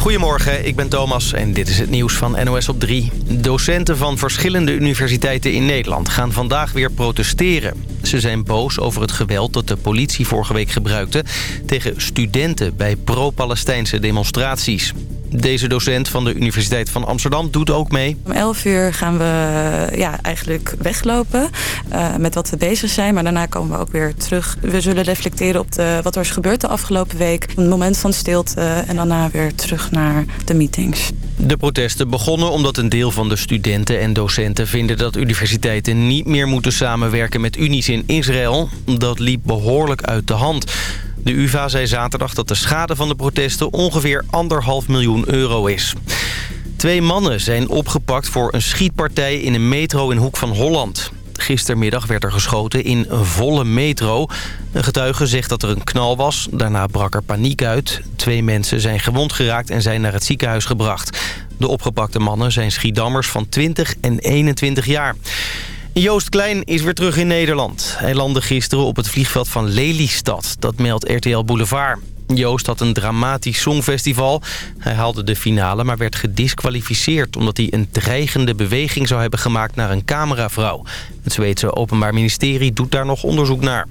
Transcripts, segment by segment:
Goedemorgen, ik ben Thomas en dit is het nieuws van NOS op 3. Docenten van verschillende universiteiten in Nederland gaan vandaag weer protesteren. Ze zijn boos over het geweld dat de politie vorige week gebruikte... tegen studenten bij pro-Palestijnse demonstraties. Deze docent van de Universiteit van Amsterdam doet ook mee. Om 11 uur gaan we ja, eigenlijk weglopen uh, met wat we bezig zijn. Maar daarna komen we ook weer terug. We zullen reflecteren op de, wat er is gebeurd de afgelopen week. Een moment van stilte en daarna weer terug naar de meetings. De protesten begonnen omdat een deel van de studenten en docenten vinden dat universiteiten niet meer moeten samenwerken met unies in Israël. Dat liep behoorlijk uit de hand. De UvA zei zaterdag dat de schade van de protesten ongeveer anderhalf miljoen euro is. Twee mannen zijn opgepakt voor een schietpartij in een metro in Hoek van Holland. Gistermiddag werd er geschoten in een volle metro. Een getuige zegt dat er een knal was. Daarna brak er paniek uit. Twee mensen zijn gewond geraakt en zijn naar het ziekenhuis gebracht. De opgepakte mannen zijn Schiedammers van 20 en 21 jaar. Joost Klein is weer terug in Nederland. Hij landde gisteren op het vliegveld van Lelystad. Dat meldt RTL Boulevard. Joost had een dramatisch songfestival. Hij haalde de finale, maar werd gedisqualificeerd... omdat hij een dreigende beweging zou hebben gemaakt naar een cameravrouw. Het Zweedse Openbaar Ministerie doet daar nog onderzoek naar.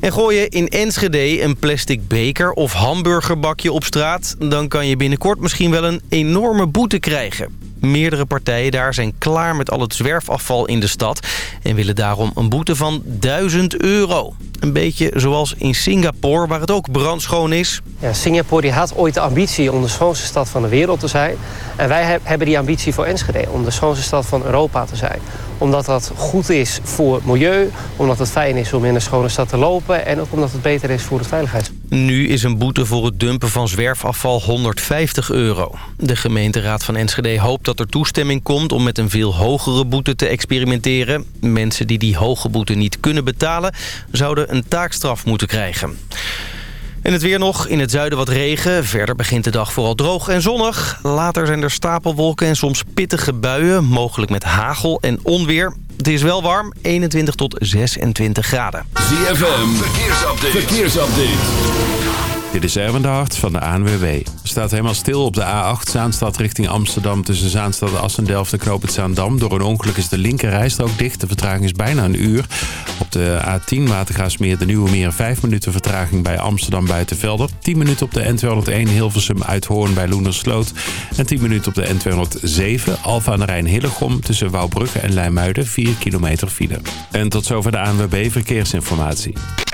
En gooi je in Enschede een plastic beker of hamburgerbakje op straat... dan kan je binnenkort misschien wel een enorme boete krijgen. Meerdere partijen daar zijn klaar met al het zwerfafval in de stad... en willen daarom een boete van 1000 euro. Een beetje zoals in Singapore, waar het ook brandschoon is. Ja, Singapore die had ooit de ambitie om de schoonste stad van de wereld te zijn. En wij hebben die ambitie voor Enschede om de schoonste stad van Europa te zijn omdat dat goed is voor het milieu, omdat het fijn is om in een schone stad te lopen... en ook omdat het beter is voor de veiligheid. Nu is een boete voor het dumpen van zwerfafval 150 euro. De gemeenteraad van Enschede hoopt dat er toestemming komt... om met een veel hogere boete te experimenteren. Mensen die die hoge boete niet kunnen betalen... zouden een taakstraf moeten krijgen. En het weer nog. In het zuiden wat regen. Verder begint de dag vooral droog en zonnig. Later zijn er stapelwolken en soms pittige buien. Mogelijk met hagel en onweer. Het is wel warm. 21 tot 26 graden. ZFM. Verkeersupdate. Verkeersupdate. Dit is Erwin de Hart van de ANWB. Staat helemaal stil op de A8 Zaanstad richting Amsterdam... tussen Zaanstad, Assendelft en Knoop het Zaandam. Door een ongeluk is de linkerrijstrook dicht. De vertraging is bijna een uur. Op de A10 Watergaasmeer de Nieuwe Meer 5 minuten vertraging bij Amsterdam Buitenvelder. 10 minuten op de N201 Hilversum Uithoorn bij Loenersloot. En 10 minuten op de N207 Alfa aan de Rijn Hillegom tussen Wouwbrugge en Leimuiden 4 kilometer file. En tot zover de ANWB Verkeersinformatie.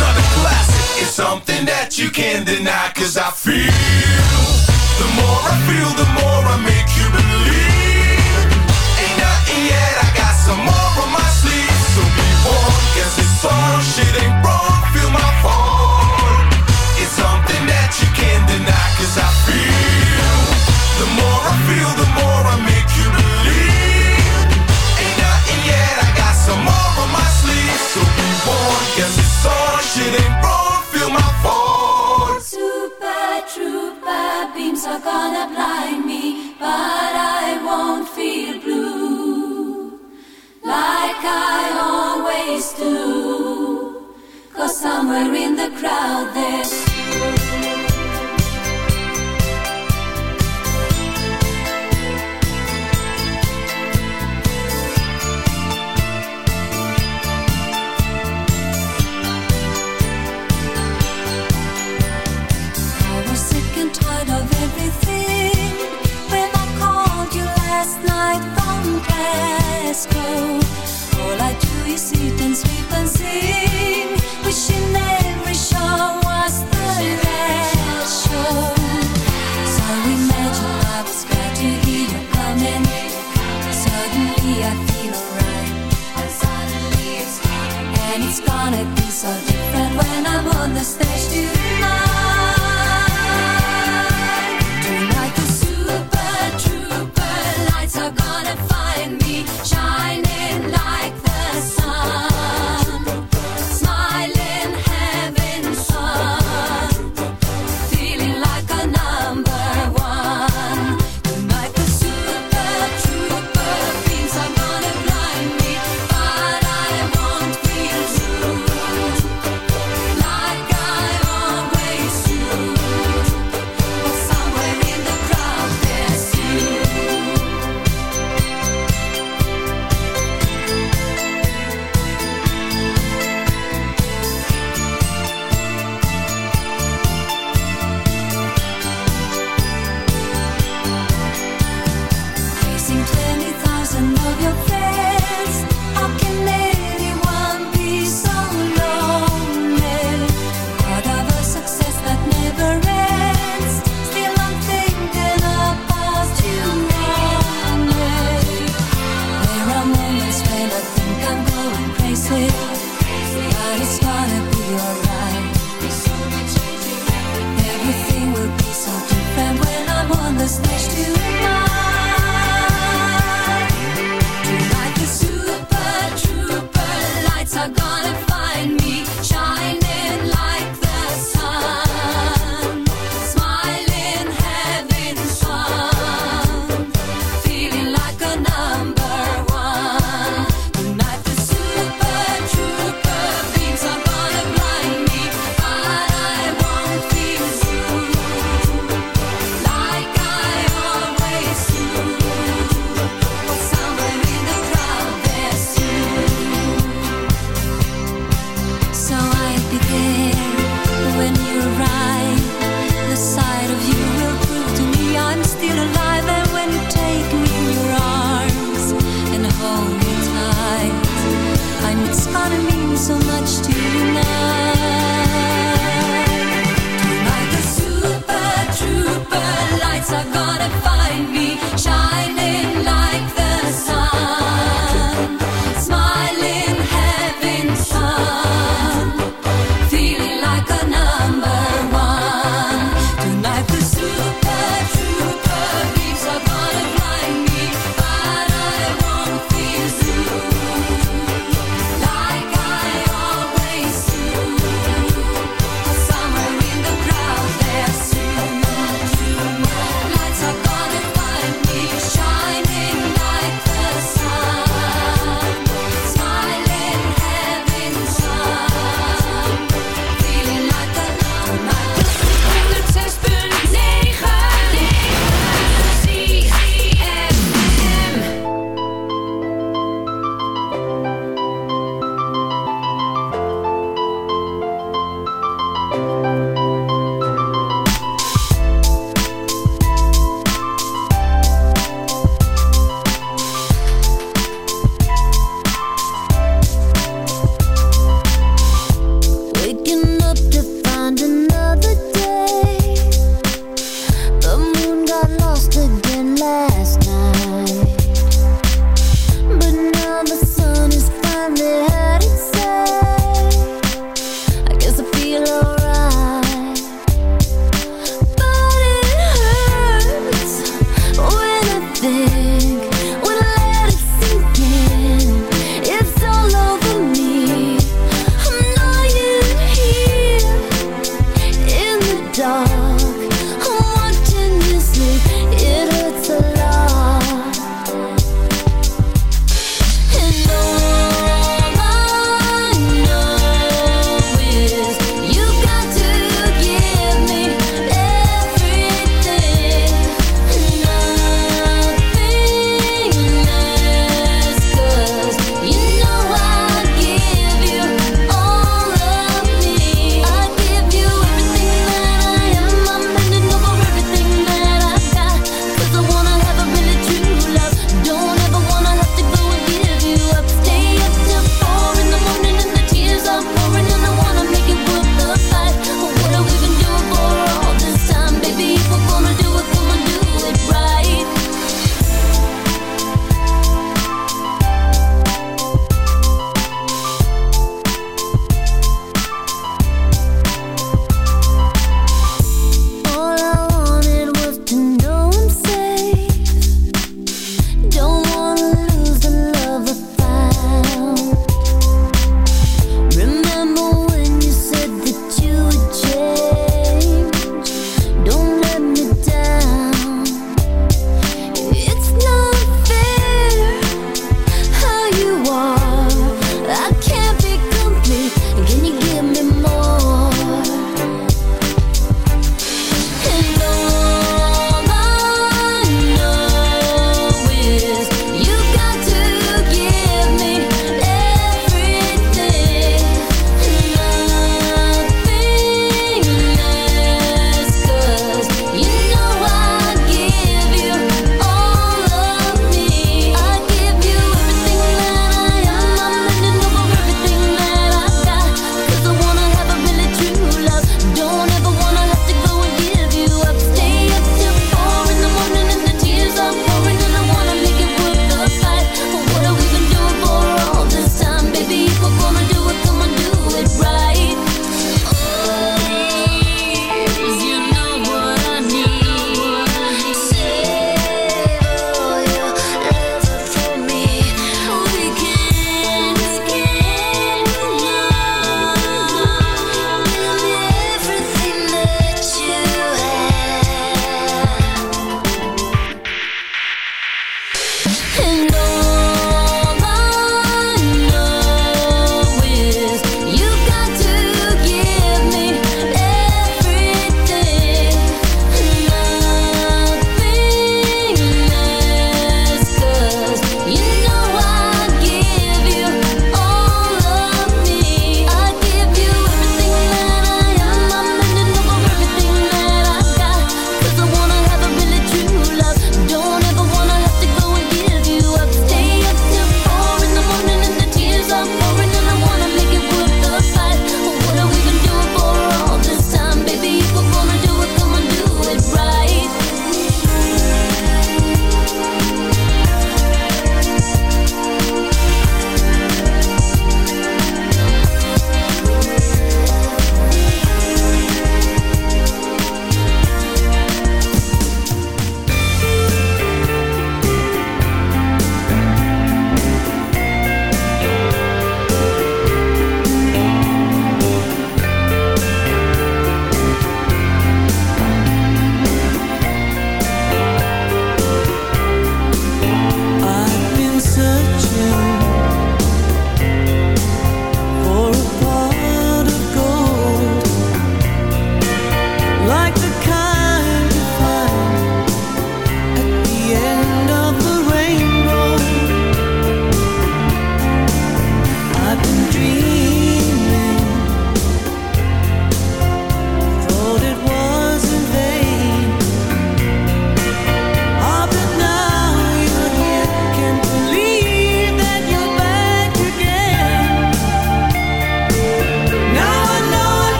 another classic. It's something that you can't deny, cause I feel. The more I feel, the more I make you believe.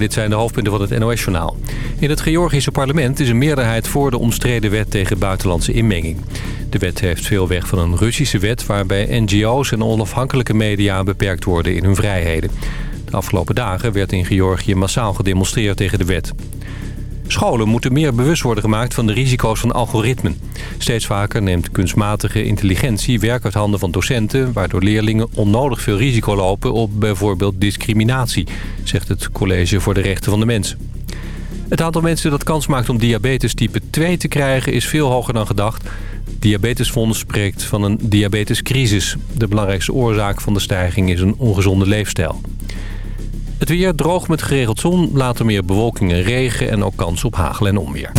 Dit zijn de hoofdpunten van het NOS-journaal. In het Georgische parlement is een meerderheid voor de omstreden wet tegen buitenlandse inmenging. De wet heeft veel weg van een Russische wet... waarbij NGO's en onafhankelijke media beperkt worden in hun vrijheden. De afgelopen dagen werd in Georgië massaal gedemonstreerd tegen de wet. Scholen moeten meer bewust worden gemaakt van de risico's van algoritmen. Steeds vaker neemt kunstmatige intelligentie werk uit handen van docenten... waardoor leerlingen onnodig veel risico lopen op bijvoorbeeld discriminatie... zegt het College voor de Rechten van de Mens. Het aantal mensen dat kans maakt om diabetes type 2 te krijgen is veel hoger dan gedacht. Diabetesfonds spreekt van een diabetescrisis. De belangrijkste oorzaak van de stijging is een ongezonde leefstijl. Het weer droog met geregeld zon, later meer bewolking en regen... en ook kans op hagel en onweer.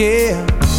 Yeah.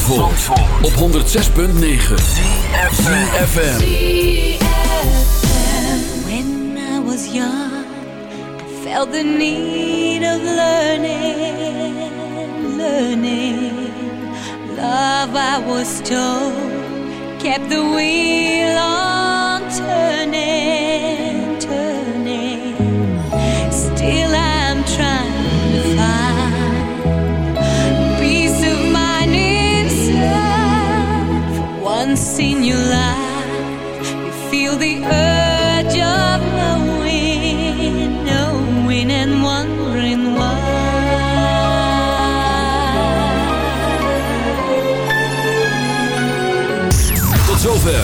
Van Zandvoort, op 106.9 CFFM When I was young, I felt the need of learning, learning. Love, I was told,